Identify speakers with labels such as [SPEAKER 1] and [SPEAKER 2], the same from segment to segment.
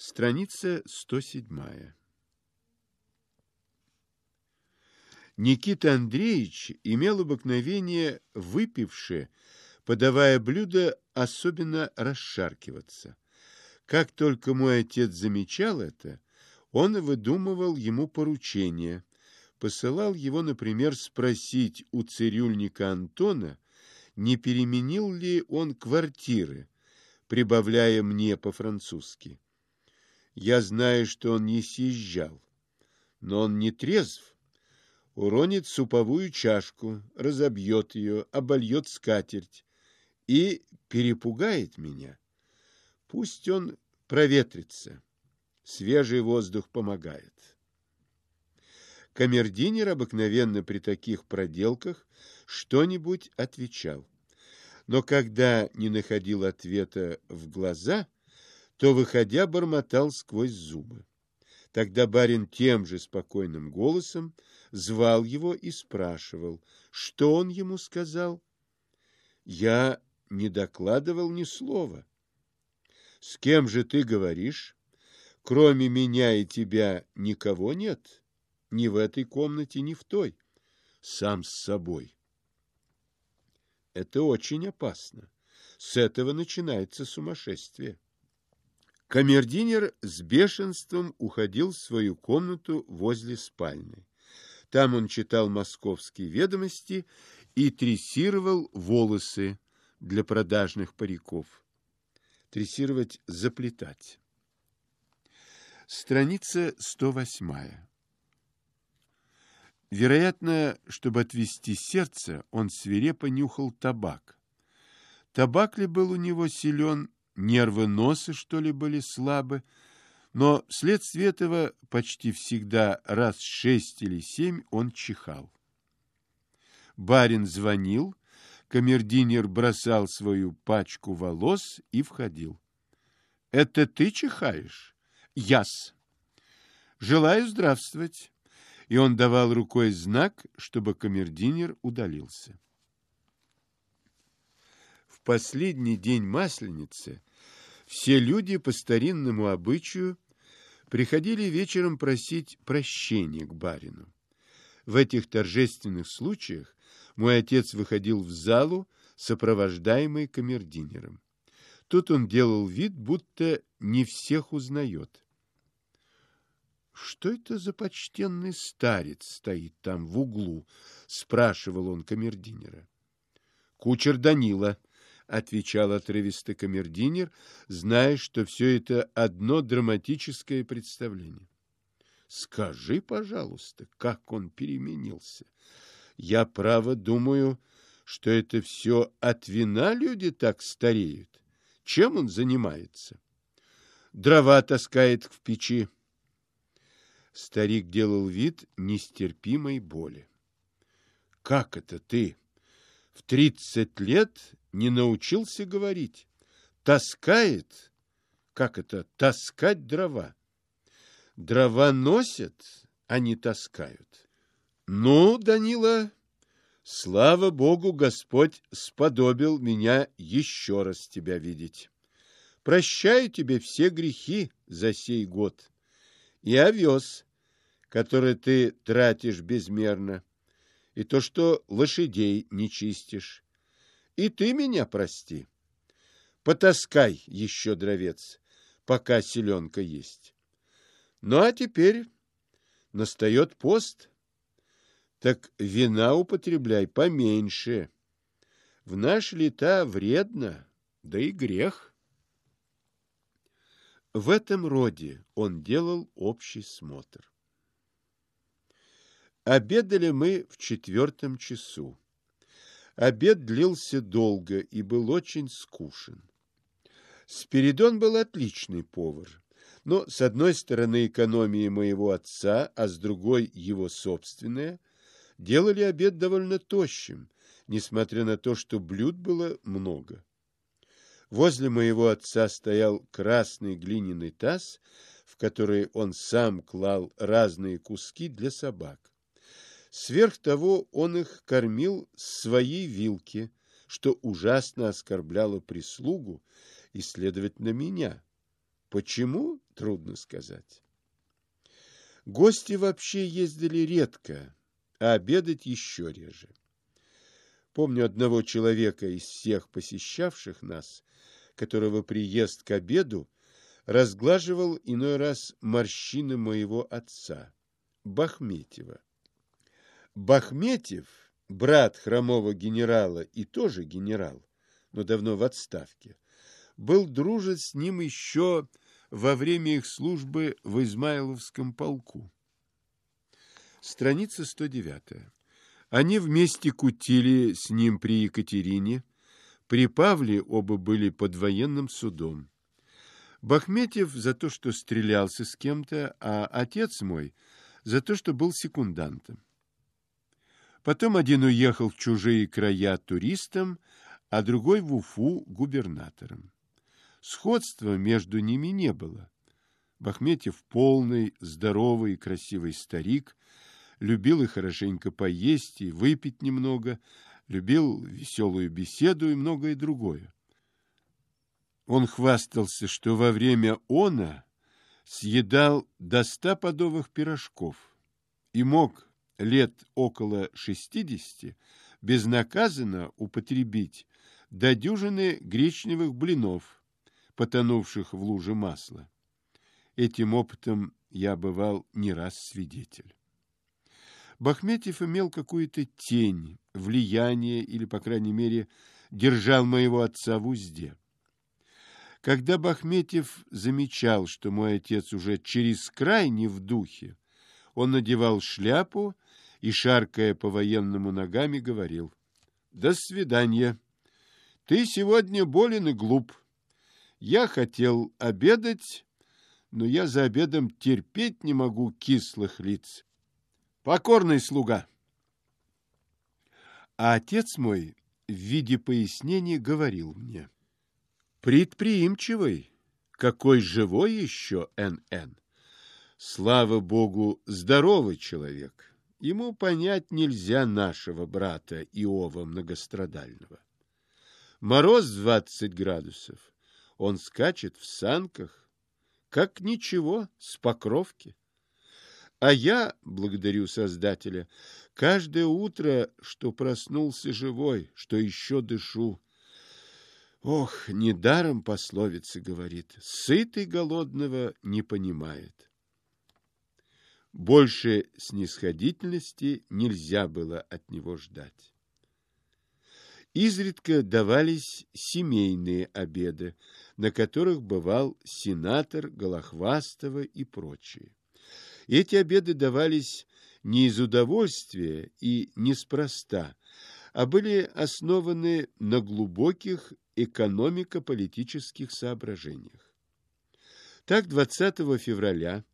[SPEAKER 1] Страница 107. Никита Андреевич имел обыкновение, выпивши, подавая блюдо, особенно расшаркиваться. Как только мой отец замечал это, он выдумывал ему поручение, посылал его, например, спросить у цирюльника Антона, не переменил ли он квартиры, прибавляя мне по-французски. Я знаю, что он не съезжал, но он не трезв, уронит суповую чашку, разобьет ее, обольет скатерть и перепугает меня. Пусть он проветрится. Свежий воздух помогает. Камердинер обыкновенно при таких проделках что-нибудь отвечал. Но когда не находил ответа в глаза, то, выходя, бормотал сквозь зубы. Тогда барин тем же спокойным голосом звал его и спрашивал, что он ему сказал. Я не докладывал ни слова. С кем же ты говоришь? Кроме меня и тебя никого нет? Ни в этой комнате, ни в той. Сам с собой. Это очень опасно. С этого начинается сумасшествие. Камердинер с бешенством уходил в свою комнату возле спальни. Там он читал московские ведомости и трессировал волосы для продажных париков. Трессировать – заплетать. Страница 108. Вероятно, чтобы отвести сердце, он свирепо нюхал табак. Табак ли был у него силен, нервы носа, что ли, были слабы, но вследствие этого почти всегда раз шесть или семь он чихал. Барин звонил, камердинер бросал свою пачку волос и входил. — Это ты чихаешь? — Яс. — Желаю здравствовать. И он давал рукой знак, чтобы камердинер удалился. В последний день Масленицы все люди по старинному обычаю приходили вечером просить прощения к барину. В этих торжественных случаях мой отец выходил в залу, сопровождаемый камердинером. Тут он делал вид, будто не всех узнает. «Что это за почтенный старец стоит там в углу?» — спрашивал он камердинера. «Кучер Данила», отвечал отрывистый камердинер, зная, что все это одно драматическое представление. Скажи, пожалуйста, как он переменился. Я право думаю, что это все от вина люди так стареют. Чем он занимается? Дрова таскает в печи. Старик делал вид нестерпимой боли. Как это ты? В тридцать лет не научился говорить. Таскает, как это, таскать дрова. Дрова носят, а не таскают. Ну, Данила, слава Богу, Господь сподобил меня еще раз тебя видеть. Прощаю тебе все грехи за сей год и овес, который ты тратишь безмерно, и то, что лошадей не чистишь, и ты меня прости. Потаскай еще, дровец, пока селенка есть. Ну, а теперь настает пост. Так вина употребляй поменьше. В наш лета вредно, да и грех. В этом роде он делал общий смотр. Обедали мы в четвертом часу. Обед длился долго и был очень скучен. Спиридон был отличный повар, но с одной стороны экономии моего отца, а с другой его собственная, делали обед довольно тощим, несмотря на то, что блюд было много. Возле моего отца стоял красный глиняный таз, в который он сам клал разные куски для собак. Сверх того он их кормил с своей вилки, что ужасно оскорбляло прислугу и, следовательно, меня. Почему? Трудно сказать. Гости вообще ездили редко, а обедать еще реже. Помню одного человека из всех посещавших нас, которого приезд к обеду разглаживал иной раз морщины моего отца, Бахметьева. Бахметьев, брат хромого генерала и тоже генерал, но давно в отставке, был дружен с ним еще во время их службы в Измайловском полку. Страница 109. Они вместе кутили с ним при Екатерине, при Павле оба были под военным судом. Бахметьев за то, что стрелялся с кем-то, а отец мой за то, что был секундантом. Потом один уехал в чужие края туристом, а другой в Уфу губернатором. Сходства между ними не было. Бахметьев полный, здоровый и красивый старик, любил и хорошенько поесть, и выпить немного, любил веселую беседу и многое другое. Он хвастался, что во время она съедал до ста подовых пирожков и мог лет около шестидесяти безнаказанно употребить до дюжины гречневых блинов, потонувших в луже масла. Этим опытом я бывал не раз свидетель. Бахметьев имел какую-то тень, влияние или, по крайней мере, держал моего отца в узде. Когда Бахметьев замечал, что мой отец уже через край не в духе, он надевал шляпу и, шаркая по-военному ногами, говорил «До свидания. Ты сегодня болен и глуп. Я хотел обедать, но я за обедом терпеть не могу кислых лиц. Покорный слуга». А отец мой в виде пояснения говорил мне «Предприимчивый, какой живой еще Н.Н. Слава Богу, здоровый человек» ему понять нельзя нашего брата Иова многострадального. Мороз двадцать градусов, он скачет в санках, как ничего, с покровки. А я, благодарю Создателя, каждое утро, что проснулся живой, что еще дышу. Ох, недаром пословица говорит, сытый голодного не понимает. Больше снисходительности нельзя было от него ждать. Изредка давались семейные обеды, на которых бывал сенатор Голохвастова и прочие. Эти обеды давались не из удовольствия и неспроста, а были основаны на глубоких экономико-политических соображениях. Так 20 февраля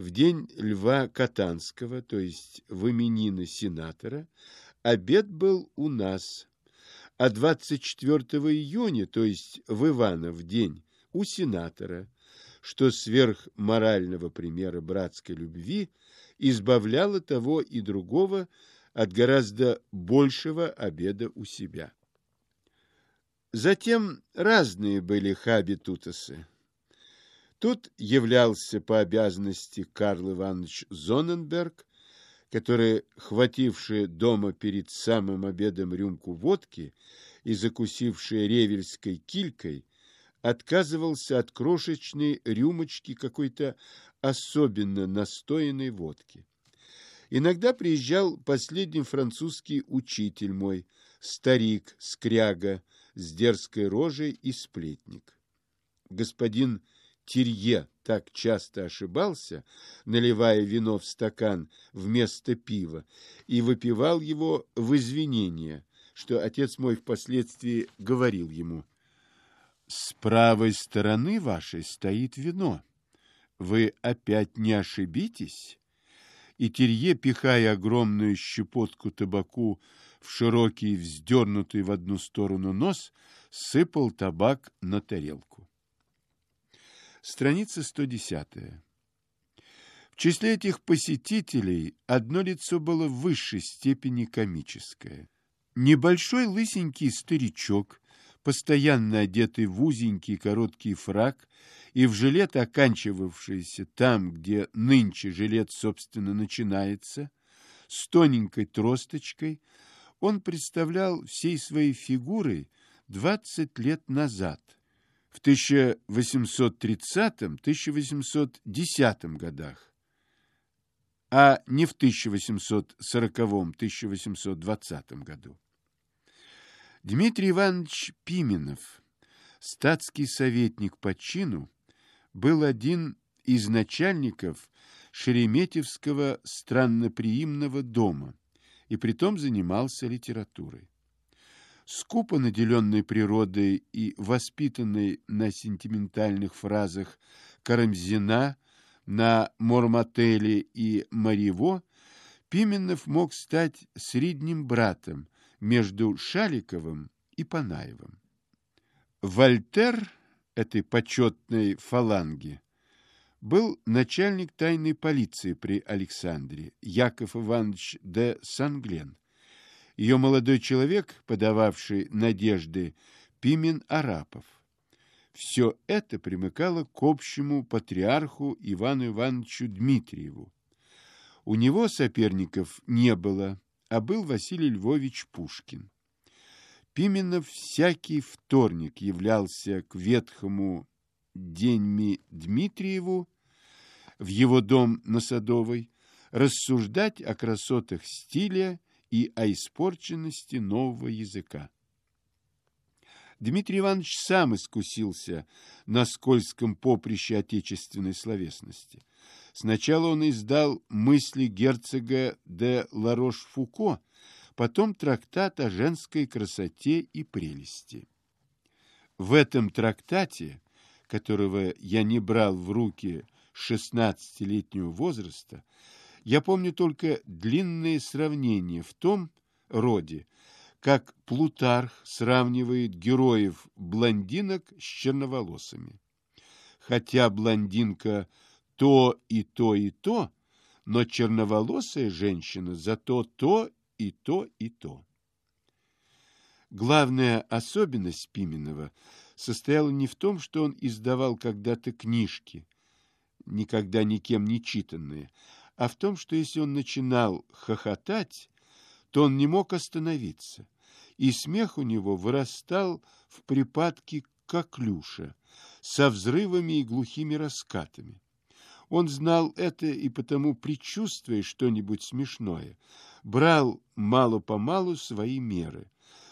[SPEAKER 1] в день Льва Катанского, то есть в именины сенатора, обед был у нас, а 24 июня, то есть в Иванов день, у сенатора, что сверх морального примера братской любви избавляло того и другого от гораздо большего обеда у себя. Затем разные были хабитутасы. Тут являлся по обязанности Карл Иванович Зоненберг, который, хвативший дома перед самым обедом рюмку водки и закусивший ревельской килькой, отказывался от крошечной рюмочки какой-то особенно настоянной водки. Иногда приезжал последний французский учитель мой, старик, скряга, с дерзкой рожей и сплетник. Господин Тирье так часто ошибался, наливая вино в стакан вместо пива, и выпивал его в извинение, что отец мой впоследствии говорил ему, «С правой стороны вашей стоит вино. Вы опять не ошибитесь?» И Терье, пихая огромную щепотку табаку в широкий, вздернутый в одну сторону нос, сыпал табак на тарелку. Страница 110. В числе этих посетителей одно лицо было в высшей степени комическое. Небольшой лысенький старичок, постоянно одетый в узенький короткий фраг и в жилет, оканчивавшийся там, где нынче жилет, собственно, начинается, с тоненькой тросточкой, он представлял всей своей фигурой 20 лет назад, в 1830-1810 годах, а не в 1840-1820 году. Дмитрий Иванович Пименов, статский советник по чину, был один из начальников Шереметьевского странноприимного дома и притом занимался литературой. Скупо наделенной природой и воспитанной на сентиментальных фразах Карамзина, на Мормателе и Мариво, Пименов мог стать средним братом между Шаликовым и Панаевым. Вольтер этой почетной фаланги был начальник тайной полиции при Александре, Яков Иванович де Санглен. Ее молодой человек, подававший надежды, Пимен Арапов. Все это примыкало к общему патриарху Ивану Ивановичу Дмитриеву. У него соперников не было, а был Василий Львович Пушкин. Пименов всякий вторник являлся к ветхому Деньми Дмитриеву в его дом на Садовой рассуждать о красотах стиля и о испорченности нового языка. Дмитрий Иванович сам искусился на скользком поприще отечественной словесности. Сначала он издал мысли герцога де Ларош-Фуко, потом трактат о женской красоте и прелести. В этом трактате, которого я не брал в руки шестнадцатилетнего возраста, я помню только длинные сравнения в том роде, как Плутарх сравнивает героев блондинок с черноволосыми. Хотя блондинка то и то и то, но черноволосая женщина зато то и то и то. Главная особенность Пименова состояла не в том, что он издавал когда-то книжки, никогда никем не читанные, а в том, что если он начинал хохотать, то он не мог остановиться, и смех у него вырастал в припадке коклюша со взрывами и глухими раскатами. Он знал это и потому, предчувствуя что-нибудь смешное, брал мало-помалу свои меры,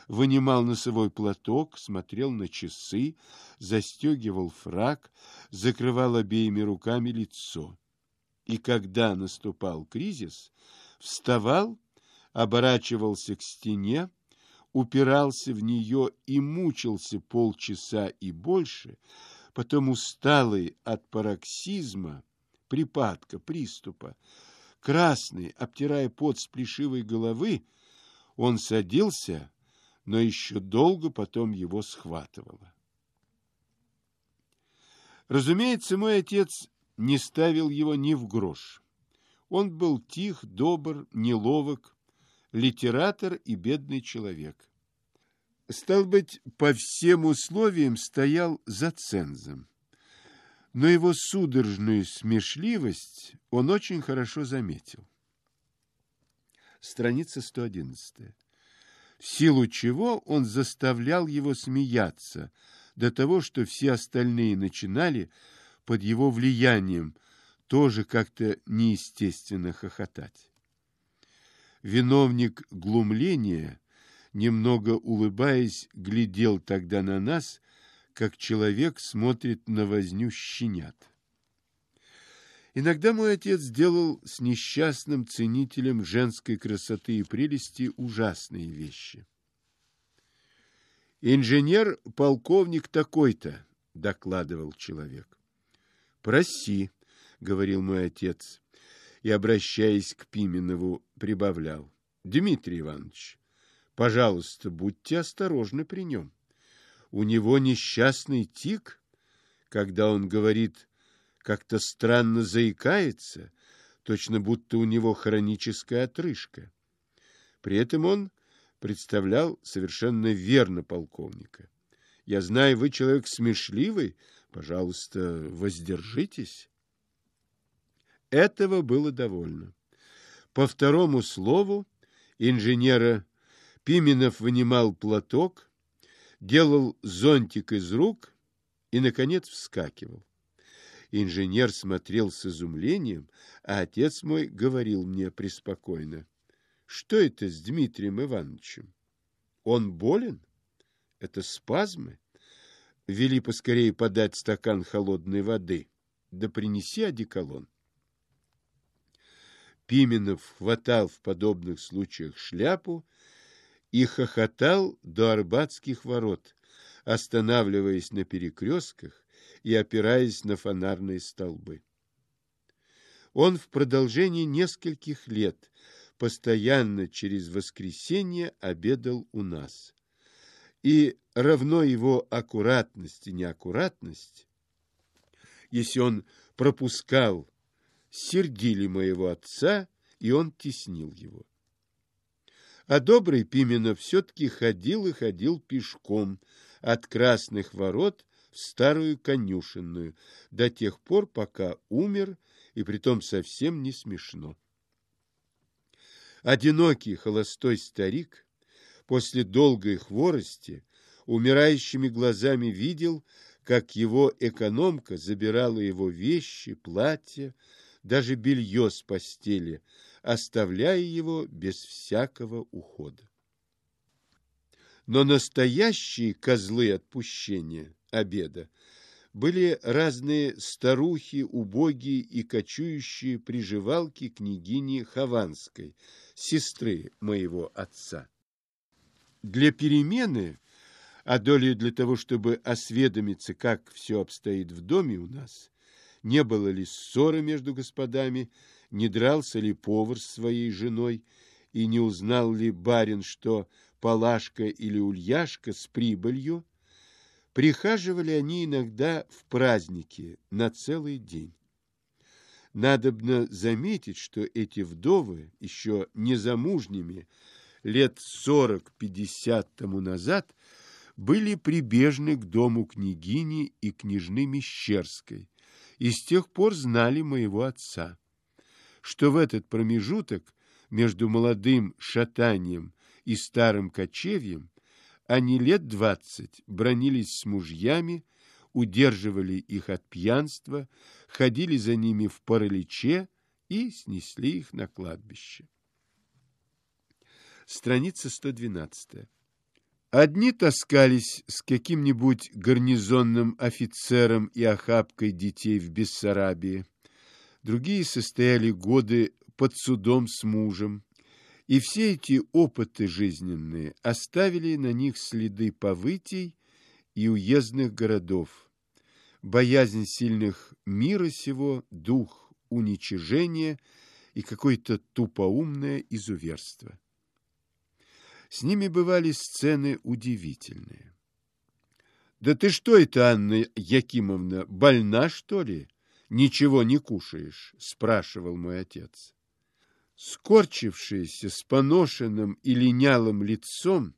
[SPEAKER 1] вынимал носовой платок, смотрел на часы, застегивал фраг, закрывал обеими руками лицо. И когда наступал кризис, вставал оборачивался к стене, упирался в нее и мучился полчаса и больше, потом усталый от пароксизма, припадка, приступа, красный, обтирая пот с плешивой головы, он садился, но еще долго потом его схватывало. Разумеется, мой отец не ставил его ни в грош. Он был тих, добр, неловок, литератор и бедный человек. Стал быть, по всем условиям стоял за цензом. Но его судорожную смешливость он очень хорошо заметил. Страница 111. В силу чего он заставлял его смеяться до того, что все остальные начинали под его влиянием тоже как-то неестественно хохотать. Виновник глумления, немного улыбаясь, глядел тогда на нас, как человек смотрит на возню щенят. Иногда мой отец делал с несчастным ценителем женской красоты и прелести ужасные вещи. «Инженер-полковник такой-то», — докладывал человек. «Проси», — говорил мой отец, и, обращаясь к Пименову, прибавлял. «Дмитрий Иванович, пожалуйста, будьте осторожны при нем. У него несчастный тик, когда он говорит, как-то странно заикается, точно будто у него хроническая отрыжка. При этом он представлял совершенно верно полковника. Я знаю, вы человек смешливый. Пожалуйста, воздержитесь. Этого было довольно. По второму слову инженера Пименов вынимал платок, делал зонтик из рук и, наконец, вскакивал. Инженер смотрел с изумлением, а отец мой говорил мне преспокойно. Что это с Дмитрием Ивановичем? Он болен? Это спазмы? Вели поскорее подать стакан холодной воды. Да принеси одеколон. Пименов хватал в подобных случаях шляпу и хохотал до Арбатских ворот, останавливаясь на перекрестках и опираясь на фонарные столбы. Он в продолжении нескольких лет постоянно через воскресенье обедал у нас. И равно его аккуратность и неаккуратность, если он пропускал, сердили моего отца, и он теснил его. А добрый Пименов все-таки ходил и ходил пешком от Красных ворот в старую конюшенную до тех пор, пока умер, и притом совсем не смешно. Одинокий холостой старик после долгой хворости умирающими глазами видел, как его экономка забирала его вещи, платья, даже белье с постели, оставляя его без всякого ухода. Но настоящие козлы отпущения обеда были разные старухи, убогие и кочующие приживалки княгини Хованской, сестры моего отца. Для перемены, а долей для того, чтобы осведомиться, как все обстоит в доме у нас, не было ли ссоры между господами, не дрался ли повар с своей женой, и не узнал ли барин, что Палашка или Ульяшка с прибылью, прихаживали они иногда в праздники на целый день. Надобно заметить, что эти вдовы, еще незамужними, лет сорок-пятьдесят тому назад, были прибежны к дому княгини и княжны Мещерской, и с тех пор знали моего отца, что в этот промежуток между молодым шатанием и старым кочевьем они лет двадцать бронились с мужьями, удерживали их от пьянства, ходили за ними в параличе и снесли их на кладбище. Страница 112. Одни таскались с каким-нибудь гарнизонным офицером и охапкой детей в Бессарабии, другие состояли годы под судом с мужем, и все эти опыты жизненные оставили на них следы повытий и уездных городов, боязнь сильных мира сего, дух уничижения и какое-то тупоумное изуверство. С ними бывали сцены удивительные. «Да ты что это, Анна Якимовна, больна, что ли? Ничего не кушаешь?» – спрашивал мой отец. Скорчившаяся с поношенным и линялым лицом,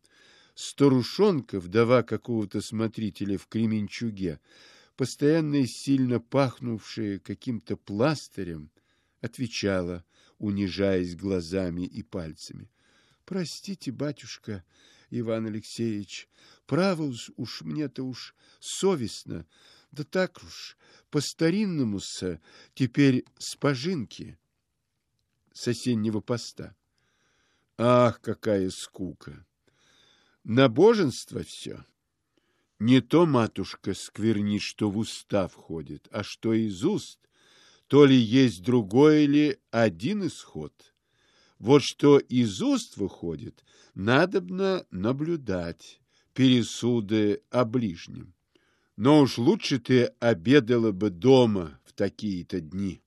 [SPEAKER 1] старушонка, вдова какого-то смотрителя в Кременчуге, постоянно и сильно пахнувшая каким-то пластырем, отвечала, унижаясь глазами и пальцами – Простите, батюшка Иван Алексеевич, право уж мне-то уж совестно, да так уж по-старинному-со теперь с пожинки с осеннего поста. Ах, какая скука! На боженство все. Не то, матушка, скверни, что в уста входит, а что из уст, то ли есть другой или один исход — вот что из уст выходит, надобно наблюдать пересуды о ближнем. Но уж лучше ты обедала бы дома в такие-то дни.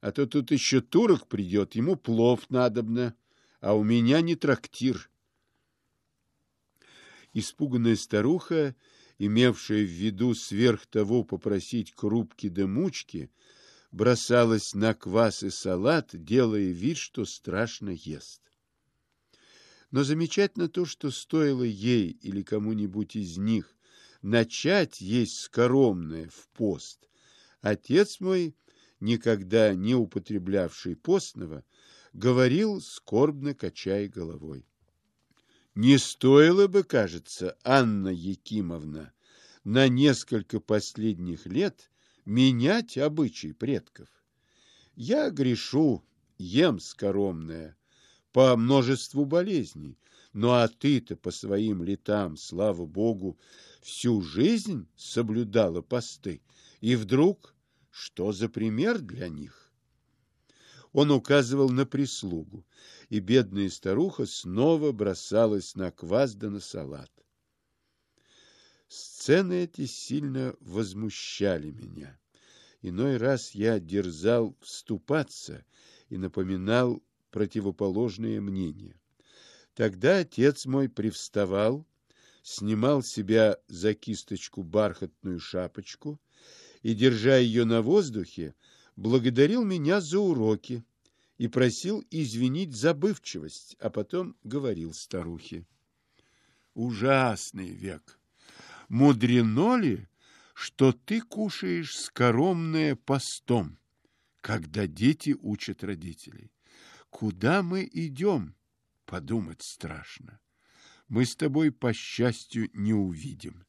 [SPEAKER 1] А то тут еще турок придет, ему плов надобно, а у меня не трактир. Испуганная старуха, имевшая в виду сверх того попросить крупки да мучки, бросалась на квас и салат, делая вид, что страшно ест. Но замечательно то, что стоило ей или кому-нибудь из них начать есть скоромное в пост, отец мой, никогда не употреблявший постного, говорил, скорбно качая головой. Не стоило бы, кажется, Анна Якимовна, на несколько последних лет менять обычай предков. Я грешу, ем скоромное, по множеству болезней, ну а ты-то по своим летам, слава Богу, всю жизнь соблюдала посты, и вдруг что за пример для них? Он указывал на прислугу, и бедная старуха снова бросалась на квас да на салат. Сцены эти сильно возмущали меня. Иной раз я дерзал вступаться и напоминал противоположные мнения. Тогда отец мой привставал, снимал себя за кисточку бархатную шапочку и, держа ее на воздухе, благодарил меня за уроки и просил извинить забывчивость, а потом говорил старухе. Ужасный век! Мудрено ли, что ты кушаешь скоромное постом, когда дети учат родителей? Куда мы идем? Подумать страшно. Мы с тобой, по счастью, не увидим.